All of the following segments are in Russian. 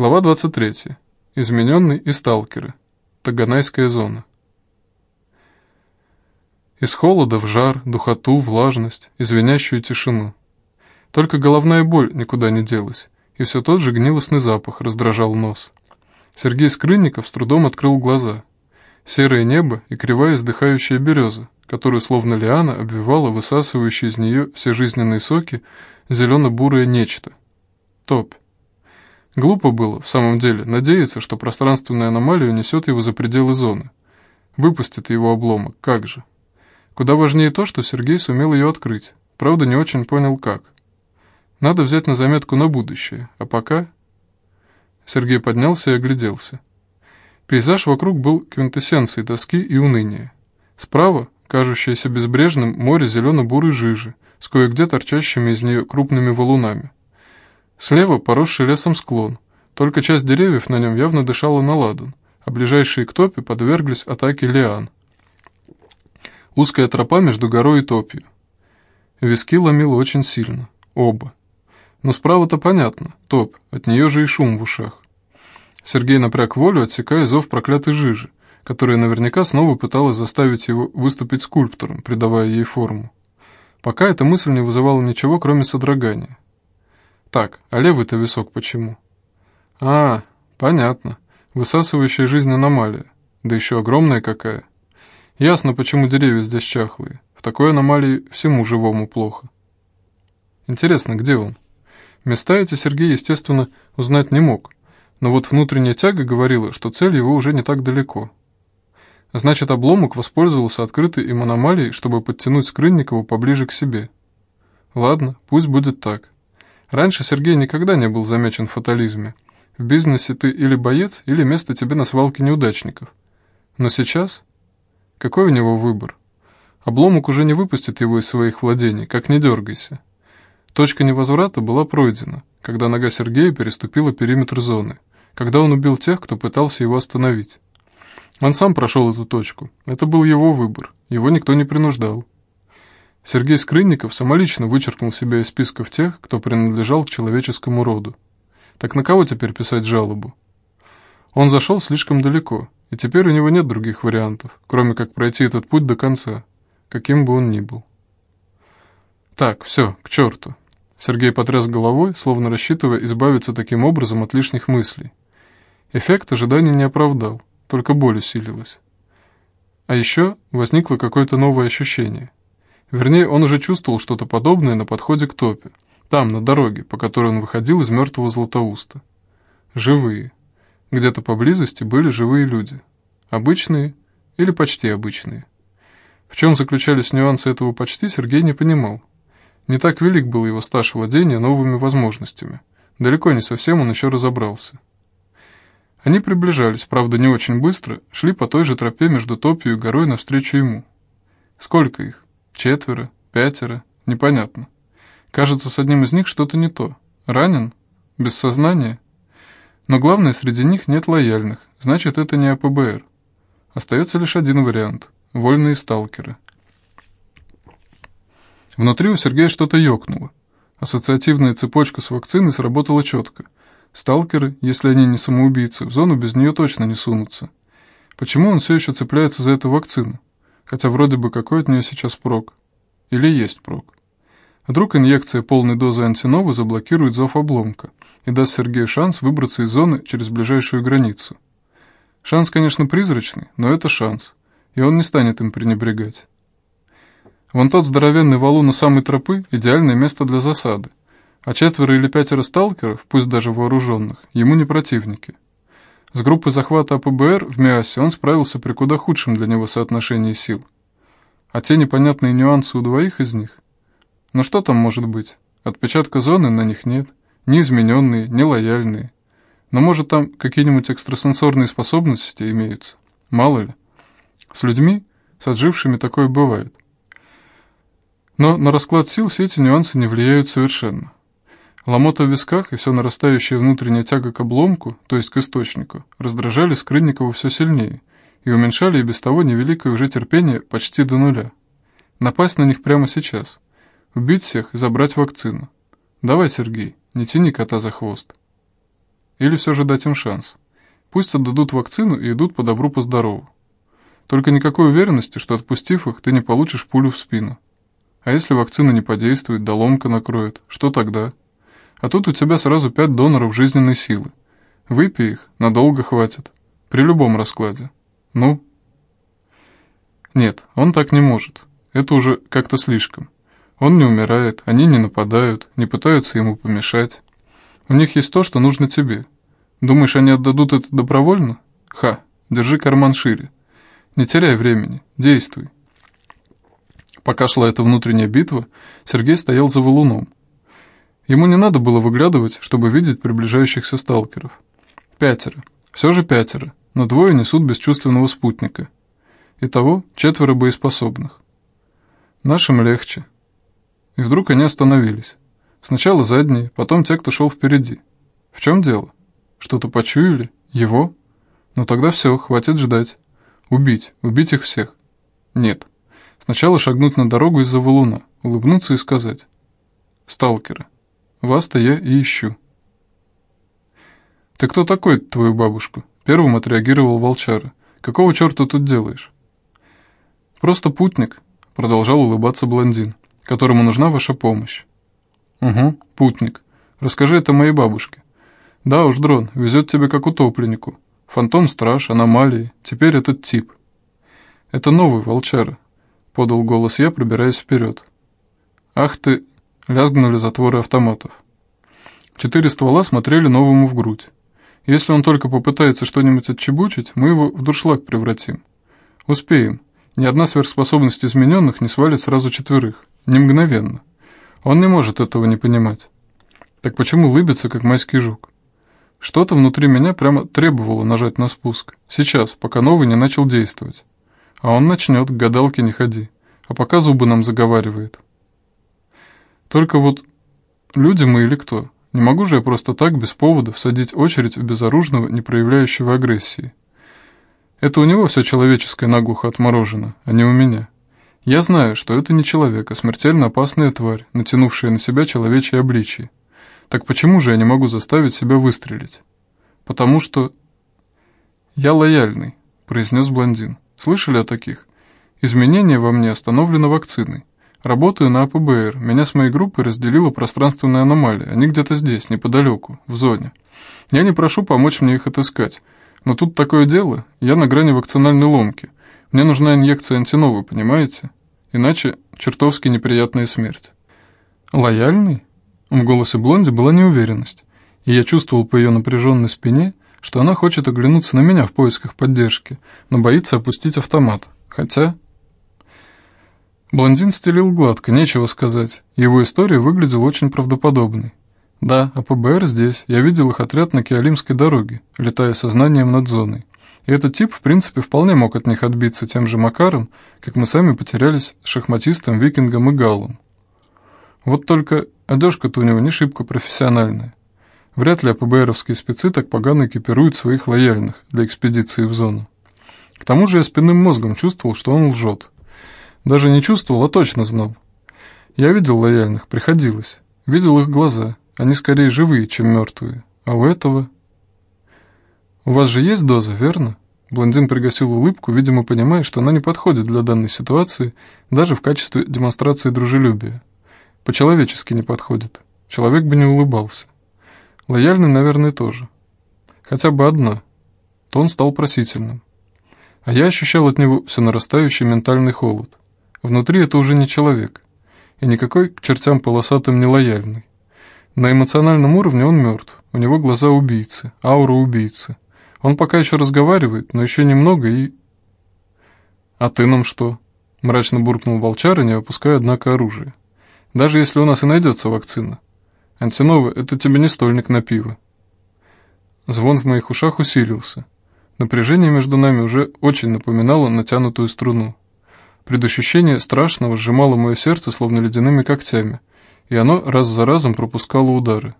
Глава 23. Измененный и сталкеры. Таганайская зона. Из холода в жар, духоту, влажность, извиняющую тишину. Только головная боль никуда не делась, и все тот же гнилостный запах раздражал нос. Сергей Скрынников с трудом открыл глаза. Серое небо и кривая издыхающая береза, которую словно лиана обвивала высасывающая из нее все жизненные соки зелено-бурое нечто. Топь. Глупо было, в самом деле, надеяться, что пространственная аномалия унесет его за пределы зоны. Выпустит его обломок, как же. Куда важнее то, что Сергей сумел ее открыть, правда не очень понял как. Надо взять на заметку на будущее, а пока... Сергей поднялся и огляделся. Пейзаж вокруг был квинтэссенцией доски и уныния. Справа, кажущееся безбрежным, море зелено-бурой жижи, с кое-где торчащими из нее крупными валунами. Слева поросший лесом склон, только часть деревьев на нем явно дышала на ладан, а ближайшие к топе подверглись атаке лиан. Узкая тропа между горой и топью. Виски ломило очень сильно, оба. Но справа-то понятно, топ, от нее же и шум в ушах. Сергей напряг волю, отсекая зов проклятой жижи, которая наверняка снова пыталась заставить его выступить скульптором, придавая ей форму. Пока эта мысль не вызывала ничего, кроме содрогания. Так, а левый-то висок почему? А, понятно. Высасывающая жизнь аномалия. Да еще огромная какая. Ясно, почему деревья здесь чахлые. В такой аномалии всему живому плохо. Интересно, где он? Места эти Сергей, естественно, узнать не мог. Но вот внутренняя тяга говорила, что цель его уже не так далеко. Значит, обломок воспользовался открытой им аномалией, чтобы подтянуть Скрынникова поближе к себе. Ладно, пусть будет так. Раньше Сергей никогда не был замечен в фатализме. В бизнесе ты или боец, или место тебе на свалке неудачников. Но сейчас? Какой у него выбор? Обломок уже не выпустит его из своих владений, как не дергайся. Точка невозврата была пройдена, когда нога Сергея переступила периметр зоны, когда он убил тех, кто пытался его остановить. Он сам прошел эту точку. Это был его выбор. Его никто не принуждал. Сергей Скрынников самолично вычеркнул себя из списков тех, кто принадлежал к человеческому роду. Так на кого теперь писать жалобу? Он зашел слишком далеко, и теперь у него нет других вариантов, кроме как пройти этот путь до конца, каким бы он ни был. Так, все, к черту. Сергей потряс головой, словно рассчитывая избавиться таким образом от лишних мыслей. Эффект ожидания не оправдал, только боль усилилась. А еще возникло какое-то новое ощущение – Вернее, он уже чувствовал что-то подобное на подходе к топе. Там, на дороге, по которой он выходил из мертвого Златоуста. Живые. Где-то поблизости были живые люди. Обычные или почти обычные. В чем заключались нюансы этого почти, Сергей не понимал. Не так велик был его стаж владения новыми возможностями. Далеко не совсем он еще разобрался. Они приближались, правда не очень быстро, шли по той же тропе между топью и горой навстречу ему. Сколько их? Четверо, пятеро, непонятно. Кажется, с одним из них что-то не то. Ранен? Без сознания? Но главное, среди них нет лояльных, значит, это не АПБР. Остается лишь один вариант – вольные сталкеры. Внутри у Сергея что-то ёкнуло. Ассоциативная цепочка с вакциной сработала четко. Сталкеры, если они не самоубийцы, в зону без нее точно не сунутся. Почему он все еще цепляется за эту вакцину? Хотя вроде бы какой от нее сейчас прок? Или есть прок? Вдруг инъекция полной дозы антиновы заблокирует зов обломка и даст Сергею шанс выбраться из зоны через ближайшую границу. Шанс, конечно, призрачный, но это шанс, и он не станет им пренебрегать. Вон тот здоровенный валун у самой тропы – идеальное место для засады, а четверо или пятеро сталкеров, пусть даже вооруженных, ему не противники – с группой захвата АПБР в Миасе он справился при куда худшем для него соотношении сил. А те непонятные нюансы у двоих из них? Но что там может быть? Отпечатка зоны на них нет. Ни измененные, ни лояльные. Но может там какие-нибудь экстрасенсорные способности имеются? Мало ли. С людьми, с отжившими такое бывает. Но на расклад сил все эти нюансы не влияют совершенно. Ломота в висках и все нарастающая внутренняя тяга к обломку, то есть к источнику, раздражали Скрынникова все сильнее и уменьшали и без того невеликое уже терпение почти до нуля. Напасть на них прямо сейчас. Убить всех и забрать вакцину. Давай, Сергей, не тяни кота за хвост. Или все же дать им шанс? Пусть отдадут вакцину и идут по добру, по здорову. Только никакой уверенности, что отпустив их, ты не получишь пулю в спину. А если вакцина не подействует, да ломка накроет, что тогда? А тут у тебя сразу пять доноров жизненной силы. Выпей их, надолго хватит. При любом раскладе. Ну? Нет, он так не может. Это уже как-то слишком. Он не умирает, они не нападают, не пытаются ему помешать. У них есть то, что нужно тебе. Думаешь, они отдадут это добровольно? Ха, держи карман шире. Не теряй времени, действуй. Пока шла эта внутренняя битва, Сергей стоял за валуном. Ему не надо было выглядывать, чтобы видеть приближающихся сталкеров. Пятеро. Все же пятеро, но двое несут бесчувственного спутника. Итого четверо боеспособных. Нашим легче. И вдруг они остановились. Сначала задние, потом те, кто шел впереди. В чем дело? Что-то почуяли? Его? Ну тогда все, хватит ждать. Убить, убить их всех. Нет. Сначала шагнуть на дорогу из-за валуна, улыбнуться и сказать. Сталкеры, вас-то я и ищу. «Ты кто такой, твою бабушку?» Первым отреагировал волчара. «Какого черта тут делаешь?» «Просто путник», — продолжал улыбаться блондин, «которому нужна ваша помощь». «Угу, путник. Расскажи это моей бабушке». «Да уж, дрон, везет тебе как утопленнику. Фантом-страж, аномалии, теперь этот тип». «Это новый волчара», — подал голос я, пробираясь вперед. «Ах ты!» — лязгнули затворы автоматов. Четыре ствола смотрели новому в грудь. Если он только попытается что-нибудь отчебучить, мы его в дуршлаг превратим. Успеем. Ни одна сверхспособность измененных не свалит сразу четверых. Не мгновенно. Он не может этого не понимать. Так почему лыбится, как майский жук? Что-то внутри меня прямо требовало нажать на спуск. Сейчас, пока новый не начал действовать. А он начнет, к гадалке не ходи. А пока зубы нам заговаривает. Только вот люди мы или кто? Не могу же я просто так, без повода, всадить очередь в безоружного, не проявляющего агрессии. Это у него все человеческое наглухо отморожено, а не у меня. Я знаю, что это не человек, а смертельно опасная тварь, натянувшая на себя человечье обличие. Так почему же я не могу заставить себя выстрелить? Потому что... «Я лояльный», — произнес блондин. «Слышали о таких? Изменение во мне остановлено вакциной. Работаю на АПБР. Меня с моей группой разделила пространственная аномалия. Они где-то здесь, неподалеку, в зоне. Я не прошу помочь мне их отыскать. Но тут такое дело, я на грани вакцинальной ломки. Мне нужна инъекция антиновы, понимаете? Иначе чертовски неприятная смерть. Лояльный? В голосе Блонди была неуверенность, и я чувствовал по ее напряженной спине, что она хочет оглянуться на меня в поисках поддержки, но боится опустить автомат. Хотя... Блондин стелил гладко, нечего сказать. Его история выглядела очень правдоподобной. Да, АПБР здесь. Я видел их отряд на Киалимской дороге, летая сознанием над зоной. И этот тип, в принципе, вполне мог от них отбиться тем же макаром, как мы сами потерялись шахматистом, викингом и галлом. Вот только одежка-то у него не шибко профессиональная. Вряд ли АПБРовские спецы так погано экипируют своих лояльных для экспедиции в зону. К тому же я спинным мозгом чувствовал, что он лжет. Даже не чувствовал, а точно знал. Я видел лояльных, приходилось. Видел их глаза. Они скорее живые, чем мертвые. А у этого... «У вас же есть доза, верно?» Блондин пригасил улыбку, видимо, понимая, что она не подходит для данной ситуации, даже в качестве демонстрации дружелюбия. По-человечески не подходит. Человек бы не улыбался. Лояльный, наверное, тоже. Хотя бы одна. Тон стал просительным. А я ощущал от него все нарастающий ментальный холод. Внутри это уже не человек, и никакой к чертям полосатым не лояльный. На эмоциональном уровне он мертв, у него глаза убийцы, аура убийцы. Он пока еще разговаривает, но еще немного и... «А ты нам что?» – мрачно буркнул волчара, не опуская, однако, оружие. «Даже если у нас и найдется вакцина. Антинова – это тебе не стольник на пиво». Звон в моих ушах усилился. Напряжение между нами уже очень напоминало натянутую струну. Предощущение страшного сжимало мое сердце словно ледяными когтями, и оно раз за разом пропускало удары.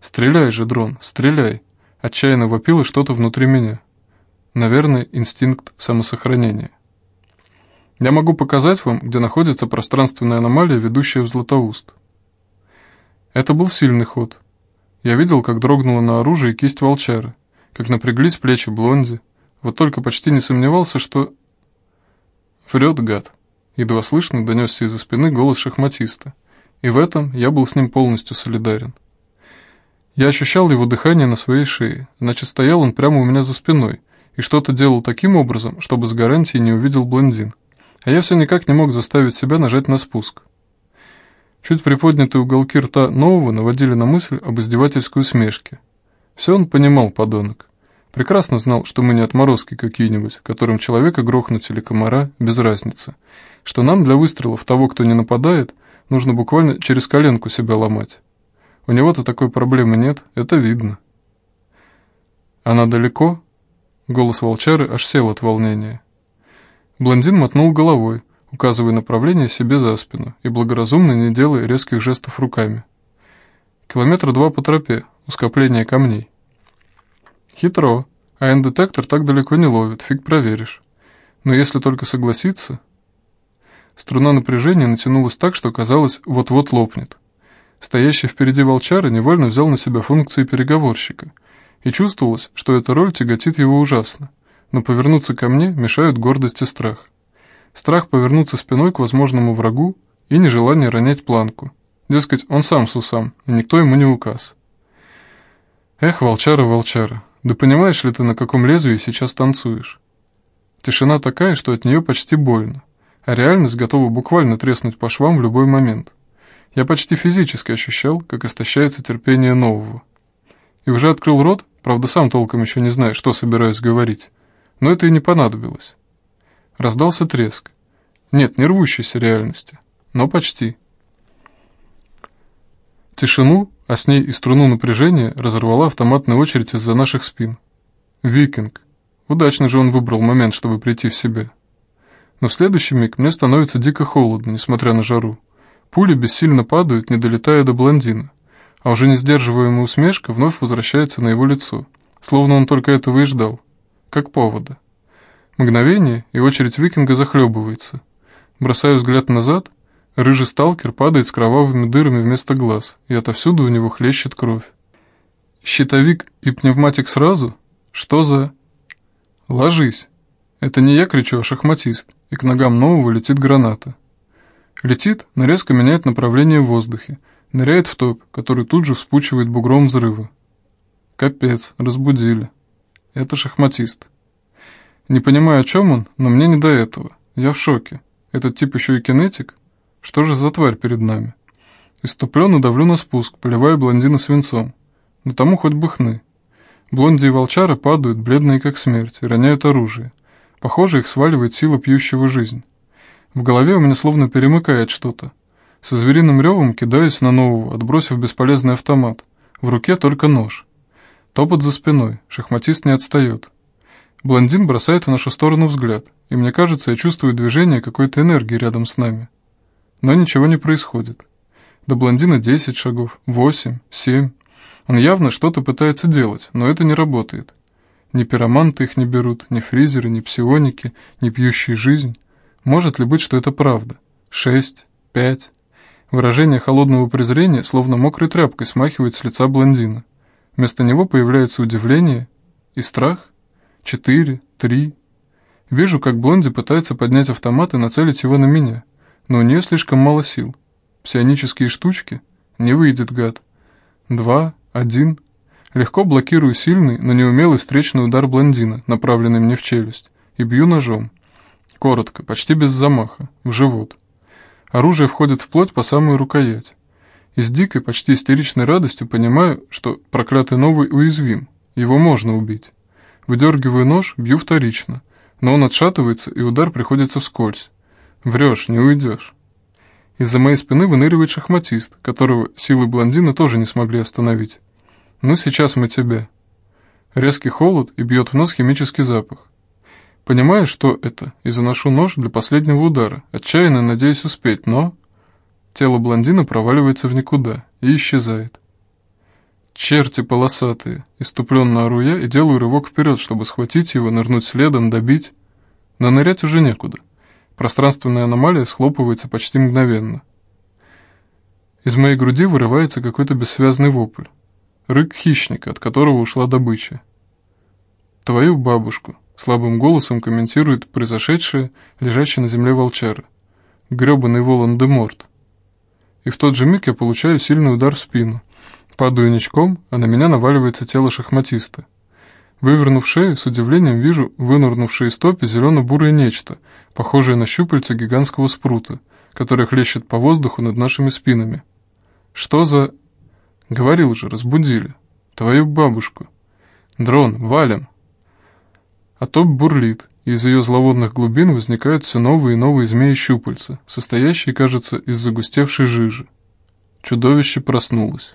«Стреляй же, дрон, стреляй!» Отчаянно вопило что-то внутри меня. Наверное, инстинкт самосохранения. Я могу показать вам, где находится пространственная аномалия, ведущая в Златоуст. Это был сильный ход. Я видел, как дрогнула на оружие кисть волчары, как напряглись плечи блонди, вот только почти не сомневался, что... Врет, гад. Едва слышно донесся из-за спины голос шахматиста, и в этом я был с ним полностью солидарен. Я ощущал его дыхание на своей шее, значит, стоял он прямо у меня за спиной и что-то делал таким образом, чтобы с гарантией не увидел блондин. А я все никак не мог заставить себя нажать на спуск. Чуть приподнятые уголки рта нового наводили на мысль об издевательской усмешке. Все он понимал, подонок. Прекрасно знал, что мы не отморозки какие-нибудь, которым человека грохнуть или комара, без разницы. Что нам для выстрелов того, кто не нападает, нужно буквально через коленку себя ломать. У него-то такой проблемы нет, это видно. Она далеко? Голос волчары аж сел от волнения. Блондин мотнул головой, указывая направление себе за спину и благоразумно не делая резких жестов руками. Километра два по тропе, у скопления камней. Хитро, а эндетектор так далеко не ловит, фиг проверишь. Но если только согласиться... Струна напряжения натянулась так, что казалось, вот-вот лопнет. Стоящий впереди волчара невольно взял на себя функции переговорщика, и чувствовалось, что эта роль тяготит его ужасно, но повернуться ко мне мешают гордость и страх. Страх повернуться спиной к возможному врагу и нежелание ронять планку. Дескать, он сам с усам, и никто ему не указ. Эх, волчара, волчара, да понимаешь ли ты, на каком лезвии сейчас танцуешь? Тишина такая, что от нее почти больно, а реальность готова буквально треснуть по швам в любой момент. Я почти физически ощущал, как истощается терпение нового. И уже открыл рот, правда сам толком еще не знаю, что собираюсь говорить, но это и не понадобилось. Раздался треск. Нет, не рвущейся реальности, но почти. Тишину, а с ней и струну напряжения, разорвала автоматная очередь из-за наших спин. Викинг. Удачно же он выбрал момент, чтобы прийти в себя. Но в следующий миг мне становится дико холодно, несмотря на жару. Пули бессильно падают, не долетая до блондина, а уже не сдерживаемая усмешка вновь возвращается на его лицо, словно он только этого и ждал, как повода. Мгновение, и очередь викинга захлебывается. Бросаю взгляд назад, рыжий сталкер падает с кровавыми дырами вместо глаз, и отовсюду у него хлещет кровь. Щитовик и пневматик сразу? Что за... Ложись. Это не я кричу, а шахматист, и к ногам нового летит граната. Летит, но резко меняет направление в воздухе, ныряет в топ, который тут же вспучивает бугром взрыва. Капец, разбудили. Это шахматист. Не понимаю, о чем он, но мне не до этого. Я в шоке. Этот тип еще и кинетик? Что же за тварь перед нами? Иступленно давлю на спуск, поливая блондина свинцом. Но тому хоть бы хны. Блонди и волчара падают, бледные как смерть, роняют оружие. Похоже, их сваливает сила пьющего жизнь. В голове у меня словно перемыкает что-то. Со звериным ревом кидаюсь на нового, отбросив бесполезный автомат. В руке только нож. Топот за спиной, шахматист не отстает. Блондин бросает в нашу сторону взгляд, и мне кажется, я чувствую движение какой-то энергии рядом с нами. Но ничего не происходит. До блондина 10 шагов, 8, 7. Он явно что-то пытается делать, но это не работает. Ни пироманты их не берут, ни фризеры, ни псионики, ни пьющие жизнь. Может ли быть, что это правда? Шесть, пять. Выражение холодного презрения словно мокрой тряпкой смахивает с лица блондина. Вместо него появляется удивление и страх. Четыре, три. Вижу, как Блонди пытается поднять автомат и нацелить его на меня, но у нее слишком мало сил. Псионические штучки? Не выйдет, гад. Два, один. Легко блокирую сильный, но неумелый встречный удар блондина, направленный мне в челюсть, и бью ножом. Коротко, почти без замаха, в живот. Оружие входит в плоть по самую рукоять. И с дикой, почти истеричной радостью понимаю, что проклятый новый уязвим, его можно убить. Выдергиваю нож, бью вторично, но он отшатывается, и удар приходится вскользь. Врешь, не уйдешь. Из-за моей спины выныривает шахматист, которого силы блондина тоже не смогли остановить. Ну, сейчас мы тебя. Резкий холод и бьет в нос химический запах. Понимаю, что это, и заношу нож для последнего удара, отчаянно надеясь успеть, но... Тело блондина проваливается в никуда и исчезает. «Черти полосатые!» — иступленно ору я и делаю рывок вперед, чтобы схватить его, нырнуть следом, добить. Но нырять уже некуда. Пространственная аномалия схлопывается почти мгновенно. Из моей груди вырывается какой-то бессвязный вопль. рык хищника, от которого ушла добыча. «Твою бабушку», — слабым голосом комментирует произошедшее лежащее на земле волчара. «Гребаный Волан-де-Морт». И в тот же миг я получаю сильный удар в спину. Падаю ничком, а на меня наваливается тело шахматиста. Вывернув шею, с удивлением вижу вынырнувшее из топи зелено-бурое нечто, похожее на щупальца гигантского спрута, которое хлещет по воздуху над нашими спинами. Что за... Говорил же, разбудили. Твою бабушку. Дрон, валим. А топ бурлит, и из ее зловодных глубин возникают все новые и новые змеи-щупальца, состоящие, кажется, из загустевшей жижи. Чудовище проснулось.